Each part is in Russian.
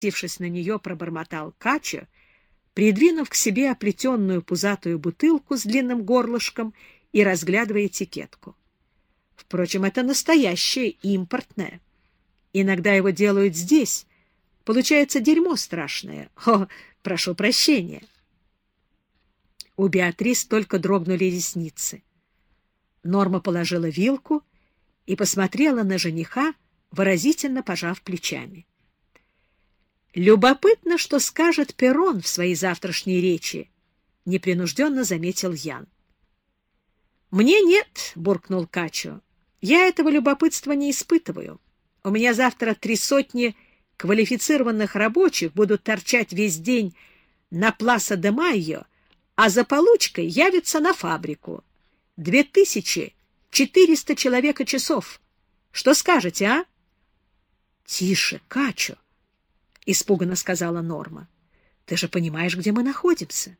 Сившись на нее, пробормотал Кача, придвинув к себе оплетенную пузатую бутылку с длинным горлышком и разглядывая этикетку. Впрочем, это настоящее, импортное. Иногда его делают здесь. Получается дерьмо страшное. О, прошу прощения. У Беатрис только дрогнули ресницы. Норма положила вилку и посмотрела на жениха, выразительно пожав плечами. «Любопытно, что скажет Перрон в своей завтрашней речи», — непринужденно заметил Ян. «Мне нет», — буркнул Качо. «Я этого любопытства не испытываю. У меня завтра три сотни квалифицированных рабочих будут торчать весь день на Пласа де Майо, а за получкой явятся на фабрику. Две тысячи четыреста человека часов. Что скажете, а? — Тише, Качо, — испуганно сказала Норма. — Ты же понимаешь, где мы находимся?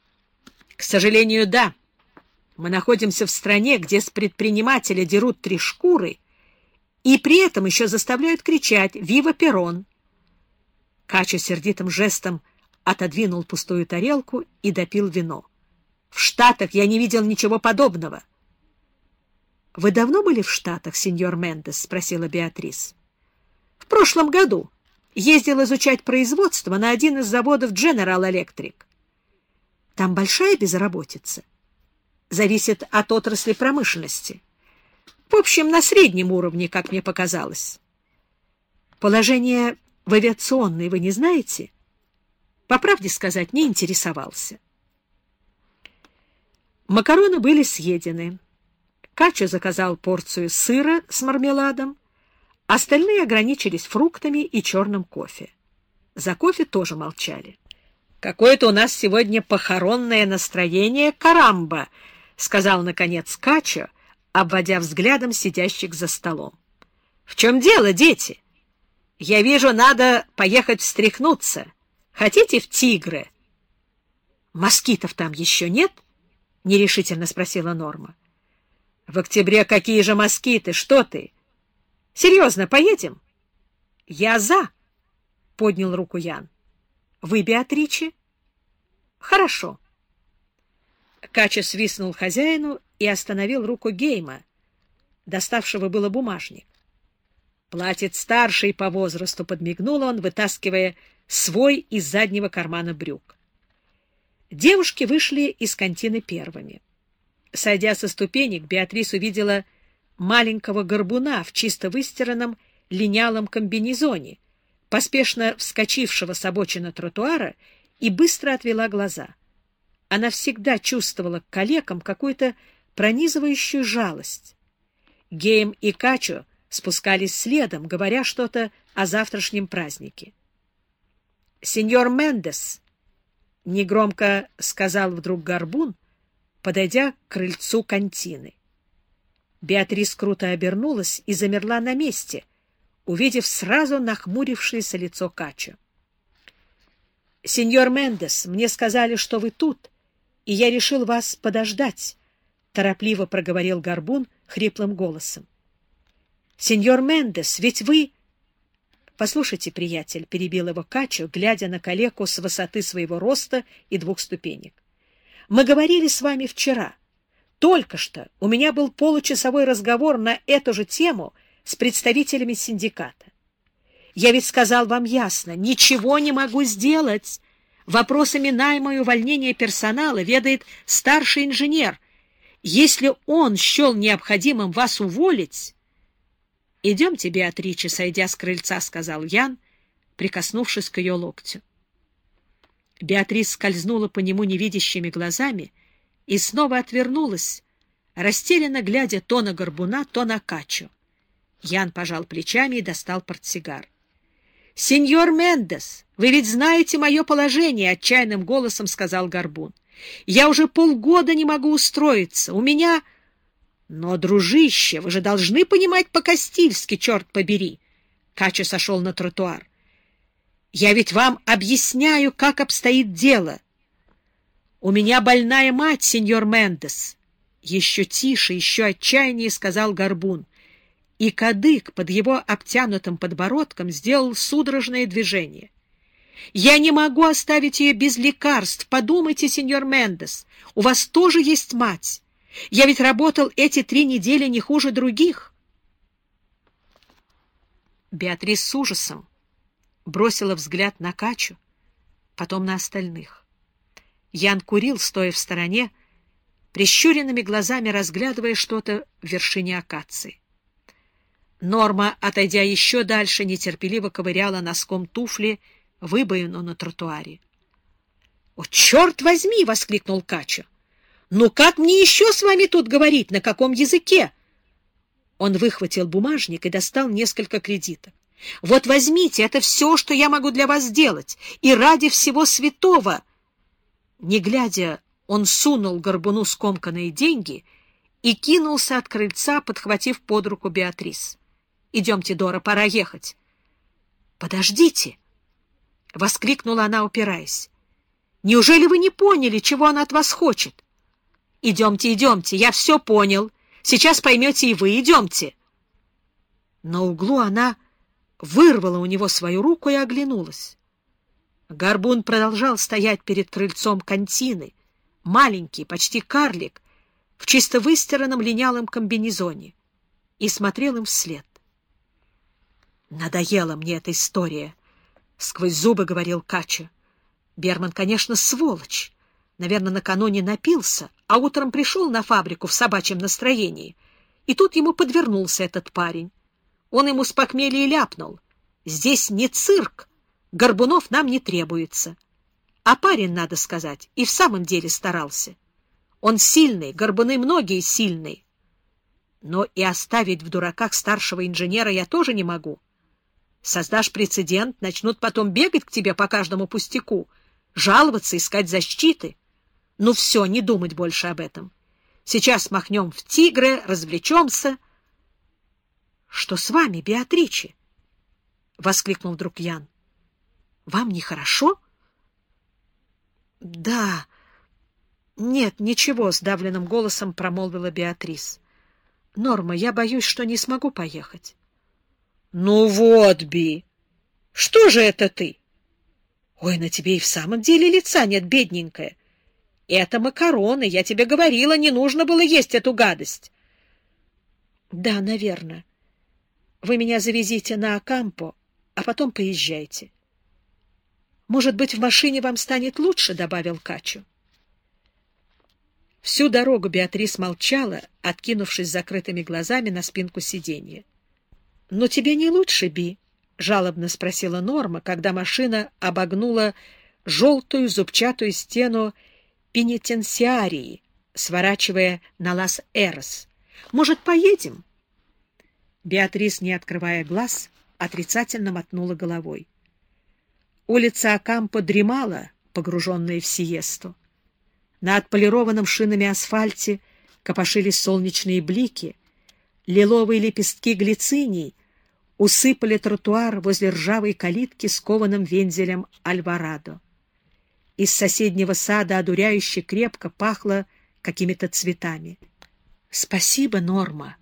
— К сожалению, да. Мы находимся в стране, где с предпринимателя дерут три шкуры и при этом еще заставляют кричать «Вива Перрон!». Качо сердитым жестом отодвинул пустую тарелку и допил вино. В Штатах я не видел ничего подобного. — Вы давно были в Штатах, сеньор Мендес? — спросила Беатрис. — В прошлом году. Ездил изучать производство на один из заводов General Electric. Там большая безработица. Зависит от отрасли промышленности. В общем, на среднем уровне, как мне показалось. Положение в авиационной вы не знаете? По правде сказать, не интересовался. Макароны были съедены. Качо заказал порцию сыра с мармеладом, остальные ограничились фруктами и черным кофе. За кофе тоже молчали. — Какое-то у нас сегодня похоронное настроение, карамба! — сказал, наконец, Качо, обводя взглядом сидящих за столом. — В чем дело, дети? Я вижу, надо поехать встряхнуться. Хотите в тигры? — Москитов там еще нет? —— нерешительно спросила Норма. — В октябре какие же москиты? Что ты? — Серьезно, поедем? — Я за, — поднял руку Ян. — Вы, Беатриче? — Хорошо. Кача свистнул хозяину и остановил руку Гейма, доставшего было бумажник. Платит старший по возрасту, подмигнул он, вытаскивая свой из заднего кармана брюк. Девушки вышли из контины первыми. Сойдя со ступенек, Беатрис увидела маленького горбуна в чисто выстиранном линялом комбинезоне, поспешно вскочившего с обочины тротуара, и быстро отвела глаза. Она всегда чувствовала к калекам какую-то пронизывающую жалость. Гейм и Качо спускались следом, говоря что-то о завтрашнем празднике. «Сеньор Мендес», — негромко сказал вдруг Горбун, подойдя к крыльцу контины. Беатрис круто обернулась и замерла на месте, увидев сразу нахмурившееся лицо Качо. — Сеньор Мендес, мне сказали, что вы тут, и я решил вас подождать, — торопливо проговорил Горбун хриплым голосом. — Сеньор Мендес, ведь вы... Послушайте, приятель, — перебил его Качо, глядя на калеку с высоты своего роста и двух ступенек. — Мы говорили с вами вчера. Только что у меня был получасовой разговор на эту же тему с представителями синдиката. Я ведь сказал вам ясно, ничего не могу сделать. Вопросами найма и увольнения персонала ведает старший инженер. Если он счел необходимым вас уволить, — Идемте, Беатриче, сойдя с крыльца, — сказал Ян, прикоснувшись к ее локтю. Беатрис скользнула по нему невидящими глазами и снова отвернулась, растерянно глядя то на горбуна, то на качу. Ян пожал плечами и достал портсигар. — Сеньор Мендес, вы ведь знаете мое положение, — отчаянным голосом сказал горбун. — Я уже полгода не могу устроиться. У меня... Но, дружище, вы же должны понимать по-кастильски, черт побери. Кача сошел на тротуар. Я ведь вам объясняю, как обстоит дело. У меня больная мать, сеньор Мендес. Еще тише, еще отчаяннее сказал Горбун. и кадык под его обтянутым подбородком сделал судорожное движение. «Я не могу оставить ее без лекарств. Подумайте, сеньор Мендес, у вас тоже есть мать. Я ведь работал эти три недели не хуже других». Беатрис с ужасом бросила взгляд на Качу, потом на остальных. Ян курил, стоя в стороне, прищуренными глазами разглядывая что-то в вершине акации. Норма, отойдя еще дальше, нетерпеливо ковыряла носком туфли выбоину на тротуаре. — О, черт возьми! — воскликнул Кача. — Ну как мне еще с вами тут говорить? На каком языке? Он выхватил бумажник и достал несколько кредитов. — Вот возьмите, это все, что я могу для вас сделать, и ради всего святого! Не глядя, он сунул горбуну скомканные деньги и кинулся от крыльца, подхватив под руку Беатрис. — Идемте, Дора, пора ехать. — Подождите! — воскликнула она, упираясь. — Неужели вы не поняли, чего она от вас хочет? — Идемте, идемте, я все понял. Сейчас поймете и вы. Идемте. На углу она вырвала у него свою руку и оглянулась. Горбун продолжал стоять перед крыльцом контины, маленький, почти карлик, в чисто выстиранном линялом комбинезоне, и смотрел им вслед. «Надоела мне эта история», — сквозь зубы говорил Кача. «Берман, конечно, сволочь. Наверное, накануне напился, а утром пришел на фабрику в собачьем настроении. И тут ему подвернулся этот парень. Он ему с похмелья ляпнул. Здесь не цирк, горбунов нам не требуется. А парень, надо сказать, и в самом деле старался. Он сильный, горбуны многие сильные. Но и оставить в дураках старшего инженера я тоже не могу. Создашь прецедент, начнут потом бегать к тебе по каждому пустяку, жаловаться, искать защиты. Ну все, не думать больше об этом. Сейчас махнем в тигры, развлечемся. — Что с вами, Беатриче? — воскликнул вдруг Ян. — Вам нехорошо? — Да. Нет, ничего, — сдавленным голосом промолвила Беатрис. — Норма, я боюсь, что не смогу поехать. — Ну вот, Би, что же это ты? Ой, на тебе и в самом деле лица нет, бедненькая. Это макароны, я тебе говорила, не нужно было есть эту гадость. — Да, наверное. Вы меня завезите на Акампо, а потом поезжайте. — Может быть, в машине вам станет лучше, — добавил Качу. Всю дорогу Беатрис молчала, откинувшись закрытыми глазами на спинку сиденья. — Но тебе не лучше, Би? — жалобно спросила Норма, когда машина обогнула желтую зубчатую стену пенитенциарии, сворачивая на Лас-Эрос. — Может, поедем? Беатрис, не открывая глаз, отрицательно мотнула головой. Улица Акампо дремала, погруженная в сиесту. На отполированном шинами асфальте копошились солнечные блики, лиловые лепестки глициний усыпали тротуар возле ржавой калитки с кованым вензелем Альварадо. Из соседнего сада одуряюще крепко пахло какими-то цветами. — Спасибо, Норма.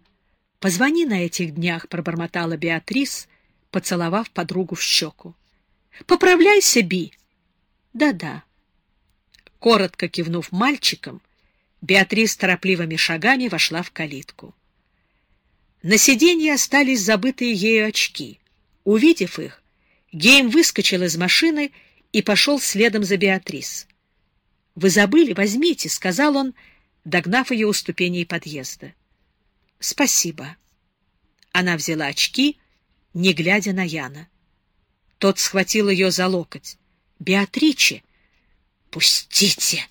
Позвони на этих днях, — пробормотала Беатрис, поцеловав подругу в щеку. — Поправляйся, Би. Да — Да-да. Коротко кивнув мальчиком, Беатрис торопливыми шагами вошла в калитку. На сиденье остались забытые ею очки. Увидев их, Гейм выскочил из машины и пошел следом за Беатрис. — Вы забыли, возьмите, — сказал он, догнав ее у ступеней подъезда. — Спасибо. Она взяла очки, не глядя на Яна. Тот схватил ее за локоть. — Беатриче! — Пустите!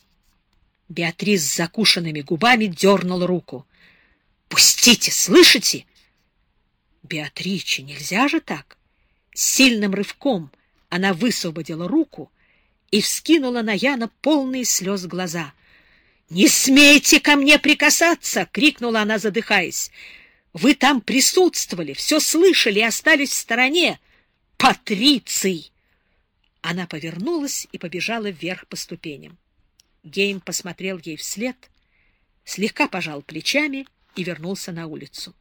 Беатрис с закушенными губами дернула руку. Пустите, слышите? Беатриче, нельзя же так. Сильным рывком она высвободила руку и вскинула на Яна полные слез глаза. «Не смейте ко мне прикасаться!» — крикнула она, задыхаясь. «Вы там присутствовали, все слышали и остались в стороне! Патриций!» Она повернулась и побежала вверх по ступеням. Гейм посмотрел ей вслед, слегка пожал плечами и вернулся на улицу.